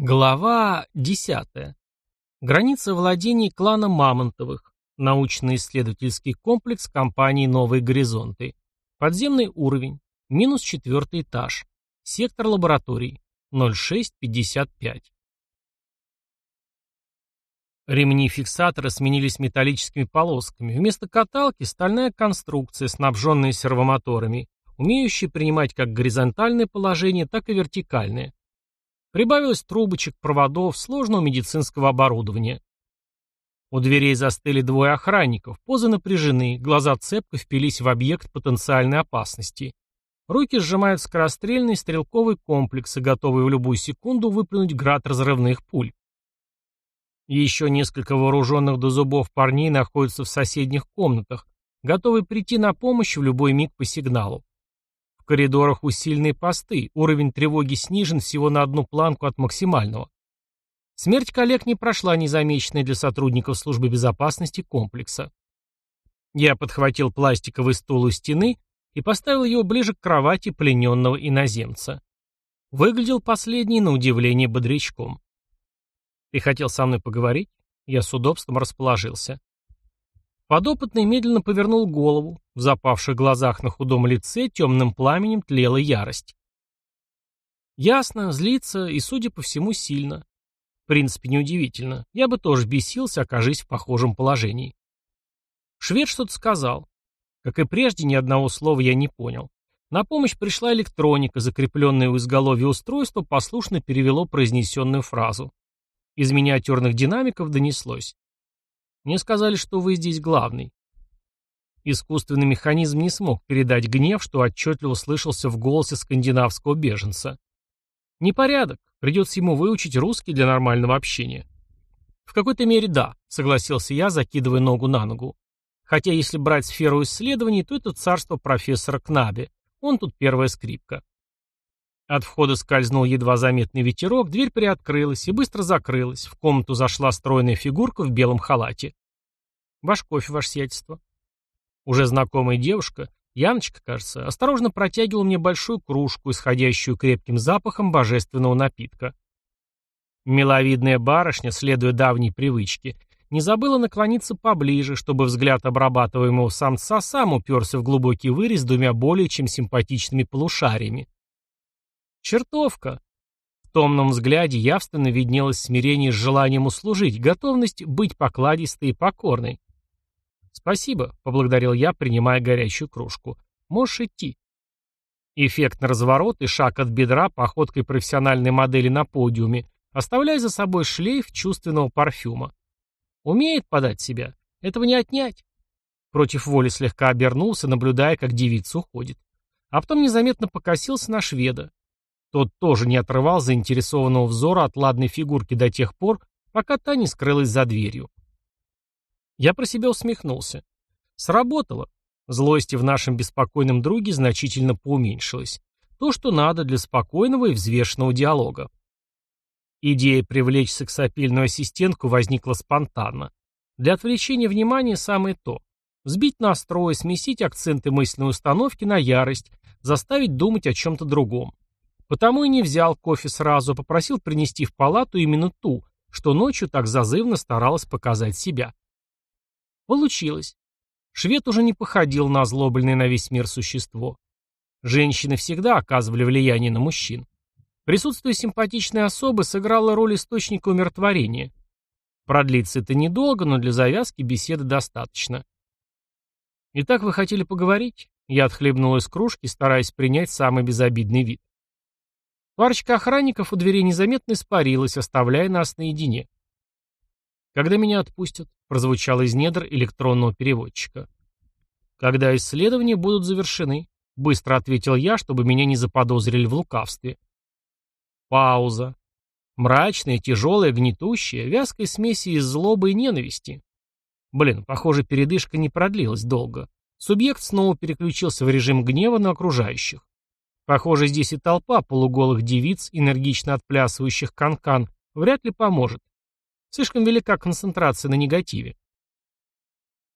Глава 10. Граница владений клана Мамонтовых. Научно-исследовательский комплекс компании «Новые горизонты». Подземный уровень. Минус четвертый этаж. Сектор лабораторий. 0655. Ремни фиксатора сменились металлическими полосками. Вместо каталки – стальная конструкция, снабженная сервомоторами, умеющая принимать как горизонтальное положение, так и вертикальное. Прибавилось трубочек, проводов, сложного медицинского оборудования. У дверей застыли двое охранников, позы напряжены, глаза цепко впились в объект потенциальной опасности. Руки сжимают скорострельные стрелковые комплексы, готовые в любую секунду выплюнуть град разрывных пуль. Еще несколько вооруженных до зубов парней находятся в соседних комнатах, готовые прийти на помощь в любой миг по сигналу коридорах усиленные посты, уровень тревоги снижен всего на одну планку от максимального. Смерть коллег не прошла незамеченной для сотрудников службы безопасности комплекса. Я подхватил пластиковый стул у стены и поставил его ближе к кровати плененного иноземца. Выглядел последний на удивление бодрячком. «Ты хотел со мной поговорить?» Я с удобством расположился. Подопытный медленно повернул голову. В запавших глазах на худом лице темным пламенем тлела ярость. Ясно, злится и, судя по всему, сильно. В принципе, неудивительно. Я бы тоже бесился, окажись в похожем положении. Швед что-то сказал. Как и прежде, ни одного слова я не понял. На помощь пришла электроника, закрепленная у изголовья устройства, послушно перевело произнесенную фразу. Из миниатюрных динамиков донеслось. Мне сказали, что вы здесь главный. Искусственный механизм не смог передать гнев, что отчетливо слышался в голосе скандинавского беженца. Непорядок. Придется ему выучить русский для нормального общения. В какой-то мере да, согласился я, закидывая ногу на ногу. Хотя если брать сферу исследований, то это царство профессора Кнаби. Он тут первая скрипка. От входа скользнул едва заметный ветерок, дверь приоткрылась и быстро закрылась. В комнату зашла стройная фигурка в белом халате. Ваш кофе, ваше сиятельство. Уже знакомая девушка, Яночка, кажется, осторожно протягивала мне большую кружку, исходящую крепким запахом божественного напитка. Миловидная барышня, следуя давней привычке, не забыла наклониться поближе, чтобы взгляд обрабатываемого самца сам уперся в глубокий вырез двумя более чем симпатичными полушариями. Чертовка! В томном взгляде явственно виднелось смирение с желанием услужить, готовность быть покладистой и покорной. «Спасибо», — поблагодарил я, принимая горячую кружку. «Можешь идти». Эффектный разворот и шаг от бедра походкой профессиональной модели на подиуме, оставляя за собой шлейф чувственного парфюма. Умеет подать себя. Этого не отнять. Против воли слегка обернулся, наблюдая, как девица уходит. А потом незаметно покосился на шведа. Тот тоже не отрывал заинтересованного взора от ладной фигурки до тех пор, пока та не скрылась за дверью. Я про себя усмехнулся. Сработало. Злости в нашем беспокойном друге значительно поуменьшилось. То, что надо для спокойного и взвешенного диалога. Идея привлечь сексапильную ассистентку возникла спонтанно. Для отвлечения внимания самое то. Сбить настрой, сместить акценты мысленной установки на ярость, заставить думать о чем-то другом. Потому и не взял кофе сразу, попросил принести в палату именно ту, что ночью так зазывно старалась показать себя. Получилось. Швед уже не походил на озлобленное на весь мир существо. Женщины всегда оказывали влияние на мужчин. Присутствие симпатичной особы сыграло роль источника умиротворения. Продлится это недолго, но для завязки беседы достаточно. «Итак, вы хотели поговорить?» Я отхлебнул из кружки, стараясь принять самый безобидный вид. Парочка охранников у дверей незаметно испарилась, оставляя нас наедине. «Когда меня отпустят?» — прозвучало из недр электронного переводчика. «Когда исследования будут завершены», — быстро ответил я, чтобы меня не заподозрили в лукавстве. Пауза. Мрачная, тяжелая, гнетущая, вязкая смеси из злобы и ненависти. Блин, похоже, передышка не продлилась долго. Субъект снова переключился в режим гнева на окружающих. Похоже, здесь и толпа полуголых девиц, энергично отплясывающих канкан, -кан, вряд ли поможет. Слишком велика концентрация на негативе.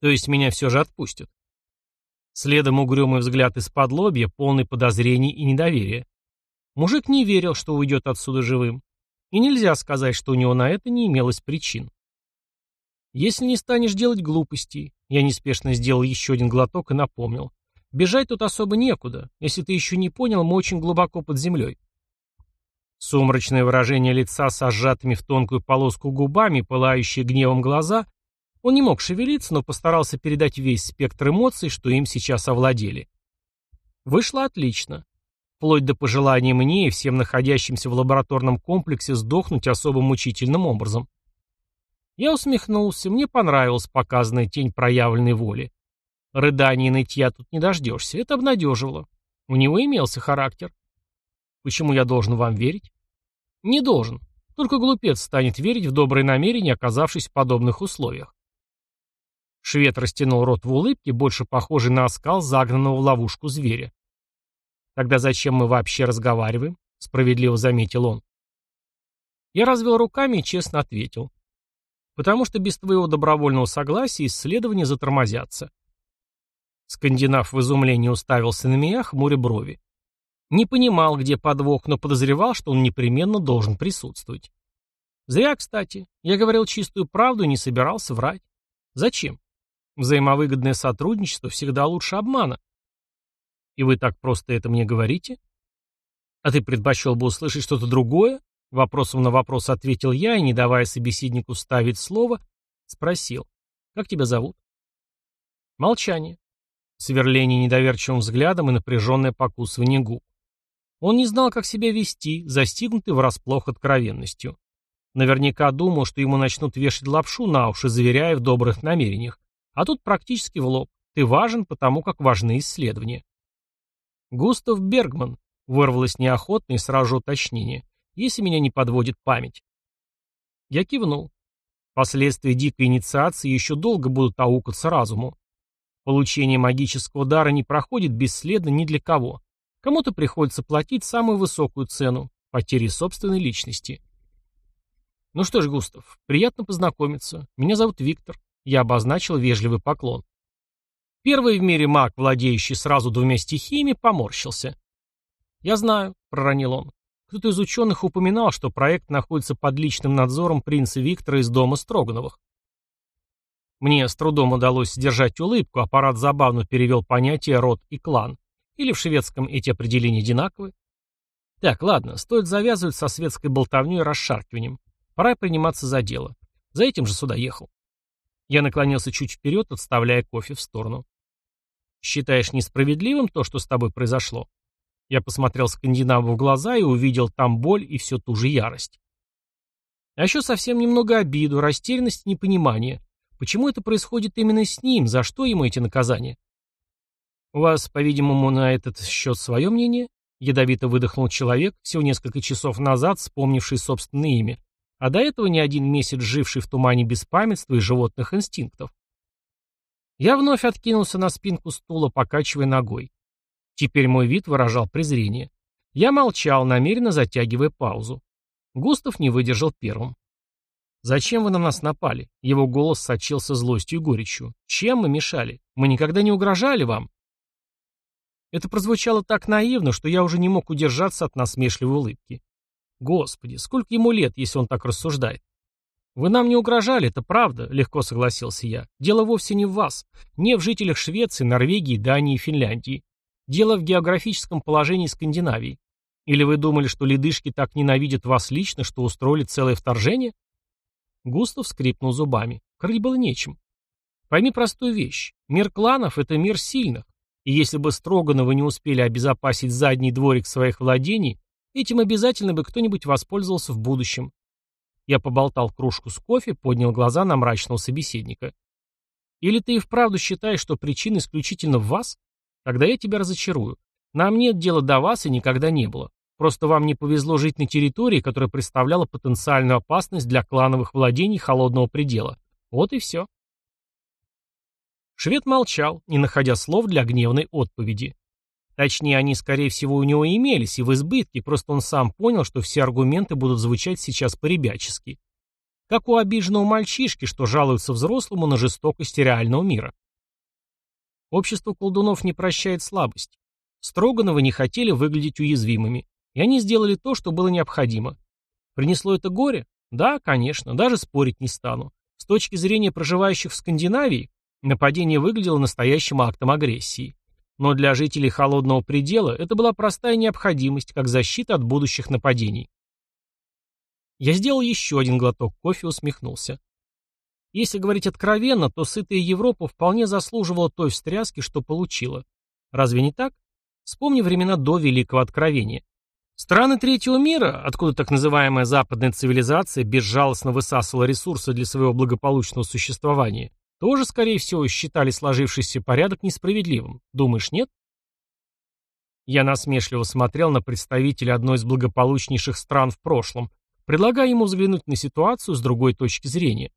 То есть меня все же отпустят. Следом угрюмый взгляд из-под лобья, полный подозрений и недоверия. Мужик не верил, что уйдет отсюда живым. И нельзя сказать, что у него на это не имелось причин. Если не станешь делать глупостей, я неспешно сделал еще один глоток и напомнил. Бежать тут особо некуда. Если ты еще не понял, мы очень глубоко под землей. Сумрачное выражение лица со сжатыми в тонкую полоску губами, пылающие гневом глаза, он не мог шевелиться, но постарался передать весь спектр эмоций, что им сейчас овладели. Вышло отлично. Вплоть до пожелания мне и всем находящимся в лабораторном комплексе сдохнуть особо мучительным образом. Я усмехнулся, мне понравилась показанная тень проявленной воли. Рыдания и нытья тут не дождешься, это обнадеживало. У него имелся характер. Почему я должен вам верить? Не должен. Только глупец станет верить в добрые намерения, оказавшись в подобных условиях. Швед растянул рот в улыбке, больше похожий на оскал загнанного в ловушку зверя. «Тогда зачем мы вообще разговариваем?» — справедливо заметил он. Я развел руками и честно ответил. «Потому что без твоего добровольного согласия исследования затормозятся». Скандинав в изумлении уставился на меня, хмуря брови. Не понимал, где подвох, но подозревал, что он непременно должен присутствовать. Зря, кстати. Я говорил чистую правду и не собирался врать. Зачем? Взаимовыгодное сотрудничество всегда лучше обмана. И вы так просто это мне говорите? А ты предпочел бы услышать что-то другое? Вопросом на вопрос ответил я и, не давая собеседнику ставить слово, спросил. Как тебя зовут? Молчание. Сверление недоверчивым взглядом и напряженное покусывание губ. Он не знал, как себя вести, застигнутый врасплох откровенностью. Наверняка думал, что ему начнут вешать лапшу на уши, заверяя в добрых намерениях. А тут практически в лоб. Ты важен, потому как важны исследования. Густав Бергман. Вырвалось неохотно и сразу же уточнение. Если меня не подводит память. Я кивнул. Последствия дикой инициации еще долго будут аукаться разуму. Получение магического дара не проходит бесследно ни для кого. Кому-то приходится платить самую высокую цену – потери собственной личности. Ну что ж, Густав, приятно познакомиться. Меня зовут Виктор. Я обозначил вежливый поклон. Первый в мире маг, владеющий сразу двумя стихиями, поморщился. «Я знаю», — проронил он. «Кто-то из ученых упоминал, что проект находится под личным надзором принца Виктора из дома Строгановых. Мне с трудом удалось сдержать улыбку, аппарат забавно перевел понятие «род» и «клан». Или в шведском эти определения одинаковы? Так, ладно, стоит завязывать со светской болтовней и расшаркиванием. Пора приниматься за дело. За этим же сюда ехал. Я наклонился чуть вперед, отставляя кофе в сторону. «Считаешь несправедливым то, что с тобой произошло?» Я посмотрел скандинаву в глаза и увидел там боль и всю ту же ярость. А еще совсем немного обиду, растерянность и непонимание. Почему это происходит именно с ним? За что ему эти наказания? У вас, по-видимому, на этот счет свое мнение? Ядовито выдохнул человек, всего несколько часов назад вспомнивший собственное имя, а до этого не один месяц живший в тумане беспамятства и животных инстинктов. Я вновь откинулся на спинку стула, покачивая ногой. Теперь мой вид выражал презрение. Я молчал, намеренно затягивая паузу. Густав не выдержал первым. «Зачем вы на нас напали?» Его голос сочился злостью и горечью. «Чем мы мешали? Мы никогда не угрожали вам?» Это прозвучало так наивно, что я уже не мог удержаться от насмешливой улыбки. Господи, сколько ему лет, если он так рассуждает? Вы нам не угрожали, это правда, легко согласился я. Дело вовсе не в вас, не в жителях Швеции, Норвегии, Дании и Финляндии. Дело в географическом положении Скандинавии. Или вы думали, что ледышки так ненавидят вас лично, что устроили целое вторжение? Густав скрипнул зубами. Крыть было нечем. Пойми простую вещь. Мир кланов — это мир сильных. И если бы Строгановы не успели обезопасить задний дворик своих владений, Этим обязательно бы кто-нибудь воспользовался в будущем. Я поболтал кружку с кофе, поднял глаза на мрачного собеседника. Или ты и вправду считаешь, что причина исключительно в вас? Тогда я тебя разочарую. Нам нет дела до вас и никогда не было. Просто вам не повезло жить на территории, которая представляла потенциальную опасность для клановых владений холодного предела. Вот и все. Швед молчал, не находя слов для гневной отповеди. Точнее, они, скорее всего, у него имелись и в избытке, просто он сам понял, что все аргументы будут звучать сейчас по-ребячески. Как у обиженного мальчишки, что жалуется взрослому на жестокость реального мира. Общество колдунов не прощает слабость. Строгановы не хотели выглядеть уязвимыми, и они сделали то, что было необходимо. Принесло это горе? Да, конечно, даже спорить не стану. С точки зрения проживающих в Скандинавии, нападение выглядело настоящим актом агрессии. Но для жителей холодного предела это была простая необходимость, как защита от будущих нападений. Я сделал еще один глоток кофе и усмехнулся. Если говорить откровенно, то сытая Европа вполне заслуживала той встряски, что получила. Разве не так? Вспомни времена до Великого Откровения. Страны третьего мира, откуда так называемая западная цивилизация безжалостно высасывала ресурсы для своего благополучного существования, тоже, скорее всего, считали сложившийся порядок несправедливым. Думаешь, нет? Я насмешливо смотрел на представителя одной из благополучнейших стран в прошлом, предлагая ему взглянуть на ситуацию с другой точки зрения.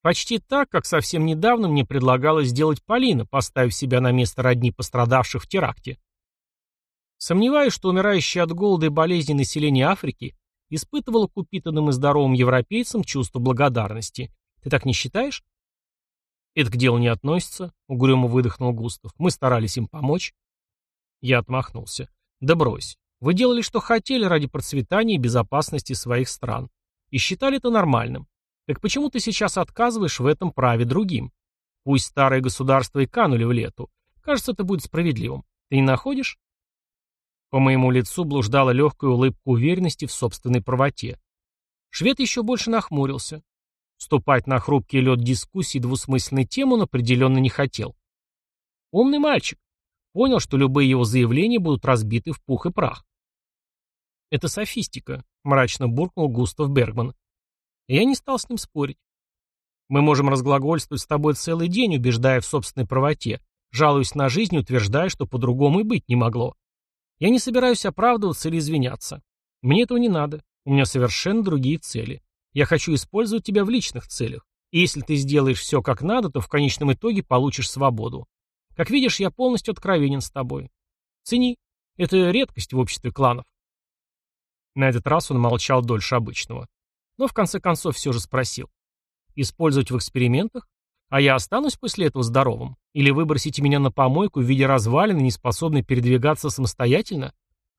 Почти так, как совсем недавно мне предлагалось сделать Полина, поставив себя на место родни пострадавших в теракте. Сомневаюсь, что умирающее от голода и болезни население Африки испытывало к упитанным и здоровым европейцам чувство благодарности. Ты так не считаешь? Это к делу не относится, угрюмо выдохнул Густав. Мы старались им помочь. Я отмахнулся. Да брось. Вы делали, что хотели ради процветания и безопасности своих стран. И считали это нормальным. Так почему ты сейчас отказываешь в этом праве другим? Пусть старые государства и канули в лету. Кажется, это будет справедливым. Ты не находишь? По моему лицу блуждала легкая улыбка уверенности в собственной правоте. Швед еще больше нахмурился. Вступать на хрупкий лед дискуссии двусмысленной темы он определенно не хотел. Умный мальчик. Понял, что любые его заявления будут разбиты в пух и прах. «Это софистика», — мрачно буркнул Густав Бергман. Я не стал с ним спорить. Мы можем разглагольствовать с тобой целый день, убеждая в собственной правоте, жалуясь на жизнь, утверждая, что по-другому и быть не могло. Я не собираюсь оправдываться или извиняться. Мне этого не надо. У меня совершенно другие цели. Я хочу использовать тебя в личных целях. И если ты сделаешь все как надо, то в конечном итоге получишь свободу. Как видишь, я полностью откровенен с тобой. Цени. Это редкость в обществе кланов. На этот раз он молчал дольше обычного. Но в конце концов все же спросил. Использовать в экспериментах? А я останусь после этого здоровым? Или выбросите меня на помойку в виде развалины, неспособной передвигаться самостоятельно?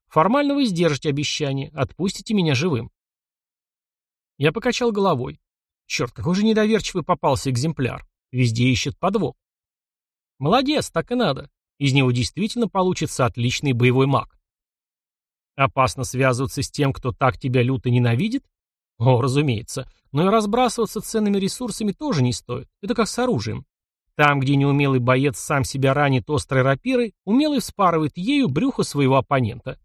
Формально вы сдержите обещание, отпустите меня живым. Я покачал головой. Черт, какой же недоверчивый попался экземпляр. Везде ищет подвох. Молодец, так и надо. Из него действительно получится отличный боевой маг. Опасно связываться с тем, кто так тебя люто ненавидит? О, разумеется. Но и разбрасываться ценными ресурсами тоже не стоит. Это как с оружием. Там, где неумелый боец сам себя ранит острой рапирой, умелый вспарывает ею брюхо своего оппонента.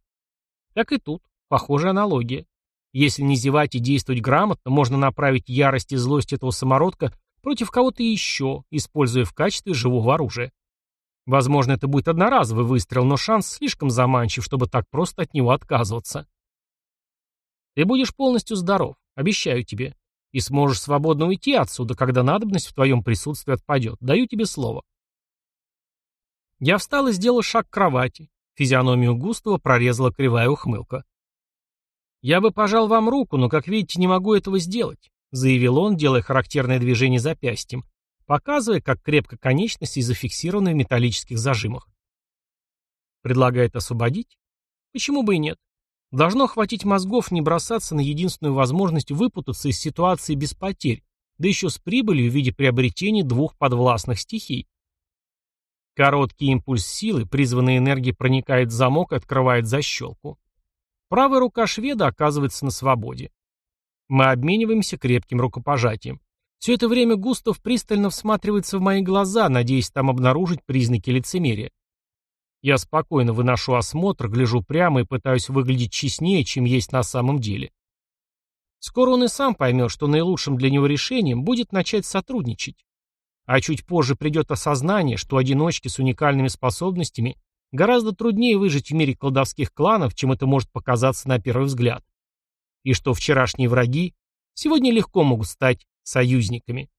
Так и тут. Похожая аналогия. Если не зевать и действовать грамотно, можно направить ярость и злость этого самородка против кого-то еще, используя в качестве живого оружия. Возможно, это будет одноразовый выстрел, но шанс слишком заманчив, чтобы так просто от него отказываться. Ты будешь полностью здоров, обещаю тебе, и сможешь свободно уйти отсюда, когда надобность в твоем присутствии отпадет. Даю тебе слово. Я встал и сделал шаг к кровати. Физиономию Густава прорезала кривая ухмылка. «Я бы пожал вам руку, но, как видите, не могу этого сделать», заявил он, делая характерное движение запястьем, показывая, как крепко конечности зафиксированы в металлических зажимах. Предлагает освободить? Почему бы и нет? Должно хватить мозгов не бросаться на единственную возможность выпутаться из ситуации без потерь, да еще с прибылью в виде приобретения двух подвластных стихий. Короткий импульс силы, призванной энергией проникает в замок и открывает защелку. Правая рука шведа оказывается на свободе. Мы обмениваемся крепким рукопожатием. Все это время Густав пристально всматривается в мои глаза, надеясь там обнаружить признаки лицемерия. Я спокойно выношу осмотр, гляжу прямо и пытаюсь выглядеть честнее, чем есть на самом деле. Скоро он и сам поймет, что наилучшим для него решением будет начать сотрудничать. А чуть позже придет осознание, что одиночки с уникальными способностями гораздо труднее выжить в мире колдовских кланов, чем это может показаться на первый взгляд. И что вчерашние враги сегодня легко могут стать союзниками.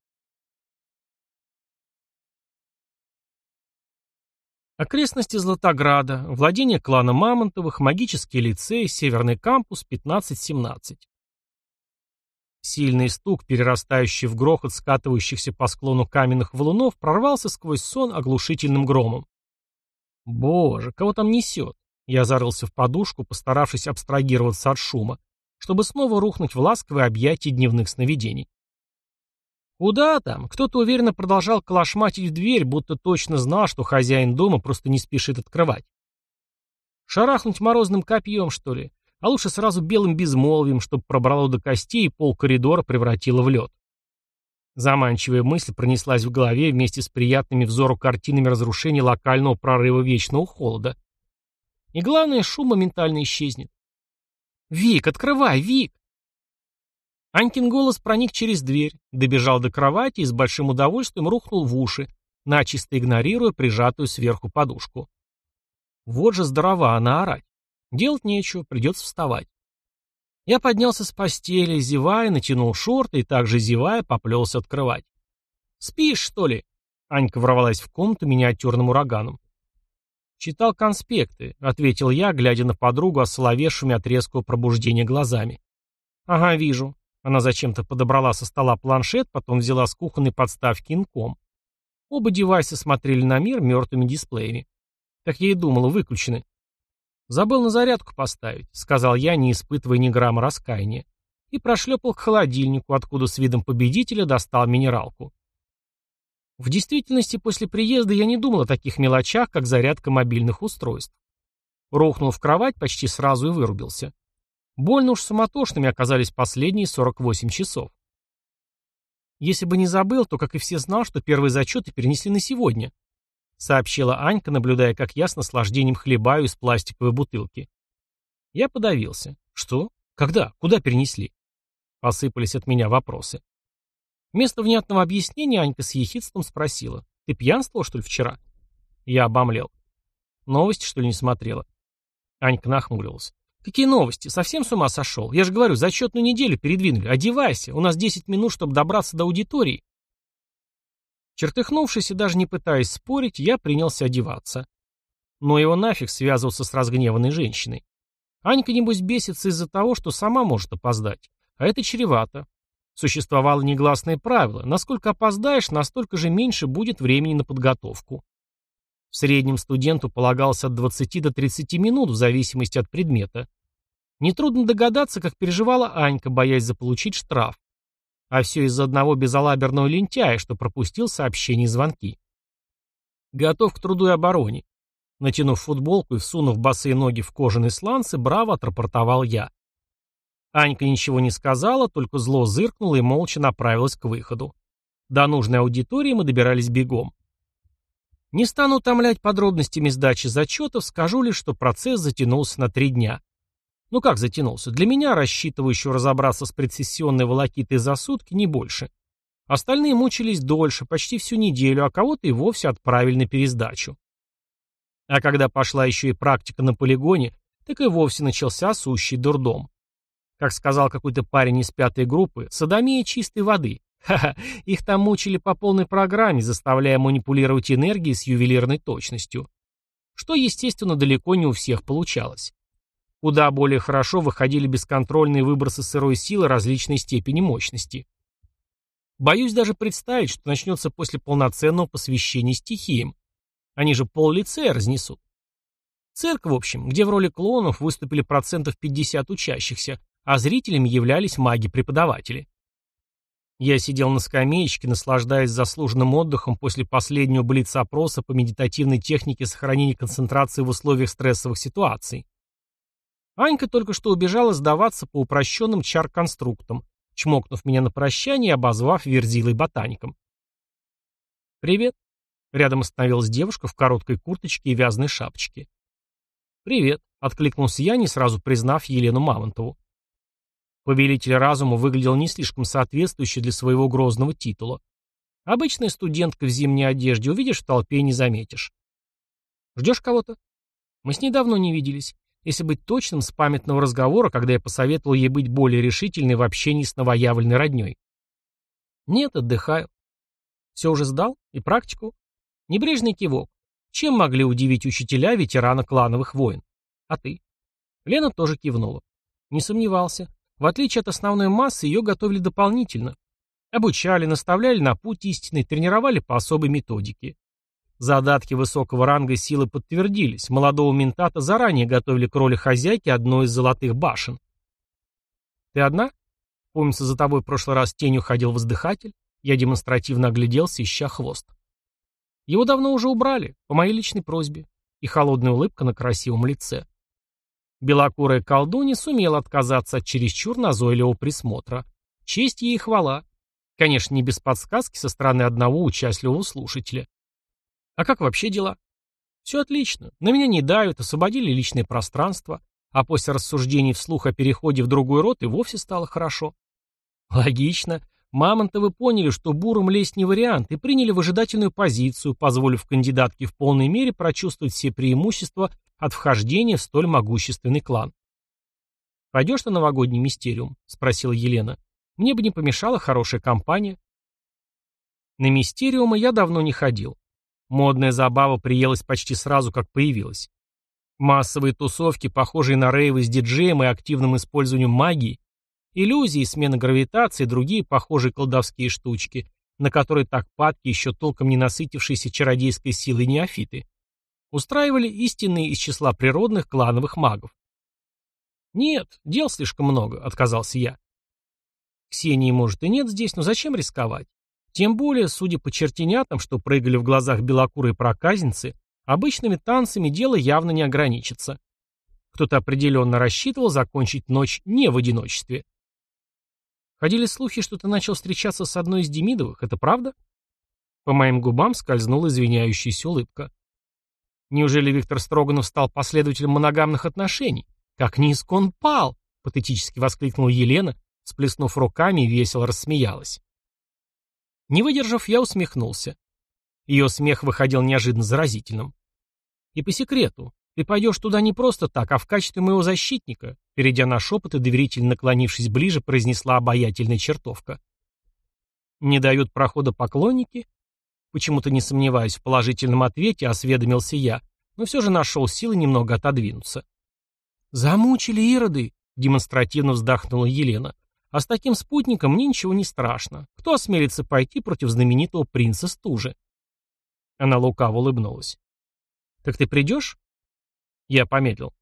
Окрестности Златограда, владение клана Мамонтовых, магический лицей, северный кампус, 15-17. Сильный стук, перерастающий в грохот скатывающихся по склону каменных валунов, прорвался сквозь сон оглушительным громом. «Боже, кого там несет?» Я зарылся в подушку, постаравшись абстрагироваться от шума. чтобы снова рухнуть в ласковое объятие дневных сновидений. Куда там? Кто-то уверенно продолжал калашматить в дверь, будто точно знал, что хозяин дома просто не спешит открывать. Шарахнуть морозным копьем, что ли? А лучше сразу белым безмолвием, чтобы пробрало до костей и пол коридора превратило в лед. Заманчивая мысль пронеслась в голове вместе с приятными взору картинами разрушения локального прорыва вечного холода. И главное, шум моментально исчезнет. «Вик, открывай, Вик!» Анькин голос проник через дверь, добежал до кровати и с большим удовольствием рухнул в уши, начисто игнорируя прижатую сверху подушку. Вот же здорова она орать. Делать нечего, придется вставать. Я поднялся с постели, зевая, натянул шорты и также зевая поплелся открывать. «Спишь, что ли?» Анька ворвалась в комнату миниатюрным ураганом. «Читал конспекты», — ответил я, глядя на подругу, осоловевшими от резкого пробуждения глазами. «Ага, вижу». Она зачем-то подобрала со стола планшет, потом взяла с кухонной подставки инком. Оба девайса смотрели на мир мертвыми дисплеями. Как я и думала, выключены. «Забыл на зарядку поставить», — сказал я, не испытывая ни грамма раскаяния. И прошлепал к холодильнику, откуда с видом победителя достал минералку. В действительности, после приезда я не думал о таких мелочах, как зарядка мобильных устройств. Рухнул в кровать почти сразу и вырубился. Больно уж суматошными оказались последние 48 часов. Если бы не забыл, то, как и все, знал, что первые зачеты перенесли на сегодня сообщила Анька, наблюдая, как я с наслаждением хлебаю из пластиковой бутылки. Я подавился. Что? Когда? Куда перенесли? Посыпались от меня вопросы. Вместо внятного объяснения Анька с ехидством спросила. Ты пьянствовал, что ли, вчера? Я обомлел. Новости, что ли, не смотрела? Анька нахмурилась. Какие новости? Совсем с ума сошел? Я же говорю, зачетную неделю передвинули. Одевайся. У нас 10 минут, чтобы добраться до аудитории. Чертыхнувшись и даже не пытаясь спорить, я принялся одеваться. Но его нафиг связывался с разгневанной женщиной. Анька, небось, бесится из-за того, что сама может опоздать. А это чревато. Существовало негласное правило. Насколько опоздаешь, настолько же меньше будет времени на подготовку. В среднем студенту полагалось от 20 до 30 минут в зависимости от предмета. Нетрудно догадаться, как переживала Анька, боясь заполучить штраф. А все из-за одного безалаберного лентяя, что пропустил сообщения и звонки. Готов к труду и обороне. Натянув футболку и всунув босые ноги в кожаные сланцы, браво отрапортовал я. Анька ничего не сказала, только зло зыркнула и молча направилась к выходу. До нужной аудитории мы добирались бегом. Не стану утомлять подробностями сдачи зачетов, скажу лишь, что процесс затянулся на три дня. Ну как затянулся? Для меня, рассчитывающего разобраться с предсессионной волокитой за сутки, не больше. Остальные мучились дольше, почти всю неделю, а кого-то и вовсе отправили на пересдачу. А когда пошла еще и практика на полигоне, так и вовсе начался сущий дурдом. Как сказал какой-то парень из пятой группы, садомия чистой воды. Ха-ха, их там мучили по полной программе, заставляя манипулировать энергией с ювелирной точностью. Что, естественно, далеко не у всех получалось. Куда более хорошо выходили бесконтрольные выбросы сырой силы различной степени мощности. Боюсь даже представить, что начнется после полноценного посвящения стихиям. Они же пол-лицея разнесут. Цирк, в общем, где в роли клоунов выступили процентов 50 учащихся, а зрителями являлись маги-преподаватели. Я сидел на скамеечке, наслаждаясь заслуженным отдыхом после последнего блиц-опроса по медитативной технике сохранения концентрации в условиях стрессовых ситуаций. Анька только что убежала сдаваться по упрощенным чар-конструктам, чмокнув меня на прощание и обозвав верзилой ботаником. «Привет». Рядом остановилась девушка в короткой курточке и вязаной шапочке. «Привет», — откликнулся я, не сразу признав Елену Мамонтову. Повелитель разума выглядел не слишком соответствующе для своего грозного титула. Обычная студентка в зимней одежде, увидишь в толпе и не заметишь. «Ждешь кого-то?» «Мы с ней давно не виделись. Если быть точным, с памятного разговора, когда я посоветовал ей быть более решительной в общении с новоявленной родней. Нет, отдыхаю. Все уже сдал? И практику? Небрежный кивок. Чем могли удивить учителя ветерана клановых войн? А ты? Лена тоже кивнула. Не сомневался. В отличие от основной массы, ее готовили дополнительно. Обучали, наставляли на путь истинный, тренировали по особой методике. Задатки высокого ранга силы подтвердились. Молодого ментата заранее готовили к роли хозяйки одной из золотых башен. Ты одна? Помнится, за тобой в прошлый раз тенью ходил воздыхатель. Я демонстративно огляделся, ища хвост. Его давно уже убрали, по моей личной просьбе. И холодная улыбка на красивом лице. Белокурая колдунья сумела отказаться от чересчур назойливого присмотра. Честь ей и хвала. Конечно, не без подсказки со стороны одного участливого слушателя. А как вообще дела? Все отлично. На меня не давят, освободили личное пространство, а после рассуждений вслух о переходе в другой род и вовсе стало хорошо. Логично. Мамонтовы поняли, что буром лезть не вариант, и приняли выжидательную позицию, позволив кандидатке в полной мере прочувствовать все преимущества от вхождения в столь могущественный клан. «Пойдешь на новогодний мистериум?» — спросила Елена. «Мне бы не помешала хорошая компания». На мистериумы я давно не ходил. Модная забава приелась почти сразу, как появилась. Массовые тусовки, похожие на рейвы с диджеем и активным использованием магии, иллюзии, смена гравитации и другие похожие колдовские штучки, на которые так падки еще толком не насытившиеся чародейской силой неофиты устраивали истинные из числа природных клановых магов. «Нет, дел слишком много», — отказался я. Ксении, может, и нет здесь, но зачем рисковать? Тем более, судя по чертенятам, что прыгали в глазах белокурой проказницы, обычными танцами дело явно не ограничится. Кто-то определенно рассчитывал закончить ночь не в одиночестве. Ходили слухи, что ты начал встречаться с одной из Демидовых, это правда? По моим губам скользнула извиняющаяся улыбка. Неужели Виктор Строганов стал последователем моногамных отношений? Как низко он пал! Патетически воскликнула Елена, сплеснув руками и весело рассмеялась. Не выдержав, я усмехнулся. Ее смех выходил неожиданно заразительным. И по секрету, ты пойдешь туда не просто так, а в качестве моего защитника, перейдя на шепот и доверительно наклонившись ближе, произнесла обаятельная чертовка. Не дают прохода поклонники? Почему-то не сомневаясь в положительном ответе, осведомился я, но все же нашел силы немного отодвинуться. «Замучили ироды!» — демонстративно вздохнула Елена. «А с таким спутником мне ничего не страшно. Кто осмелится пойти против знаменитого принца Стужи?» Она лукаво улыбнулась. «Так ты придешь?» Я помедлил.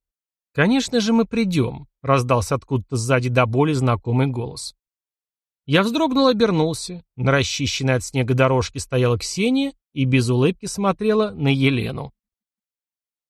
«Конечно же мы придем», — раздался откуда-то сзади до боли знакомый голос. Я вздрогнул и обернулся. На расчищенной от снега дорожке стояла Ксения и без улыбки смотрела на Елену.